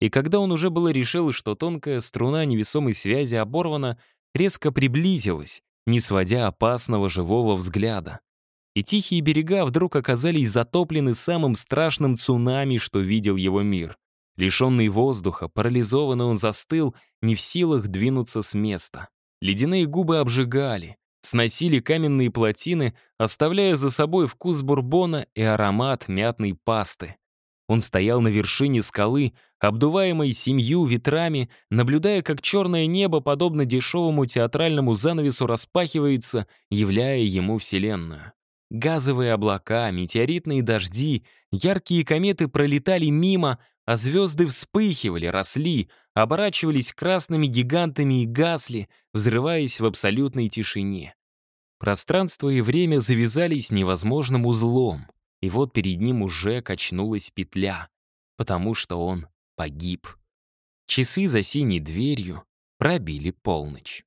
И когда он уже было решил, что тонкая струна невесомой связи оборвана, резко приблизилась, не сводя опасного живого взгляда. И тихие берега вдруг оказались затоплены самым страшным цунами, что видел его мир. Лишенный воздуха, парализованный он застыл, не в силах двинуться с места. Ледяные губы обжигали, сносили каменные плотины, оставляя за собой вкус бурбона и аромат мятной пасты. Он стоял на вершине скалы, обдуваемой семью ветрами, наблюдая, как черное небо, подобно дешевому театральному занавесу, распахивается, являя ему Вселенную. Газовые облака, метеоритные дожди, яркие кометы пролетали мимо, а звезды вспыхивали, росли, оборачивались красными гигантами и гасли, взрываясь в абсолютной тишине. Пространство и время завязались невозможным узлом, и вот перед ним уже качнулась петля, потому что он погиб. Часы за синей дверью пробили полночь.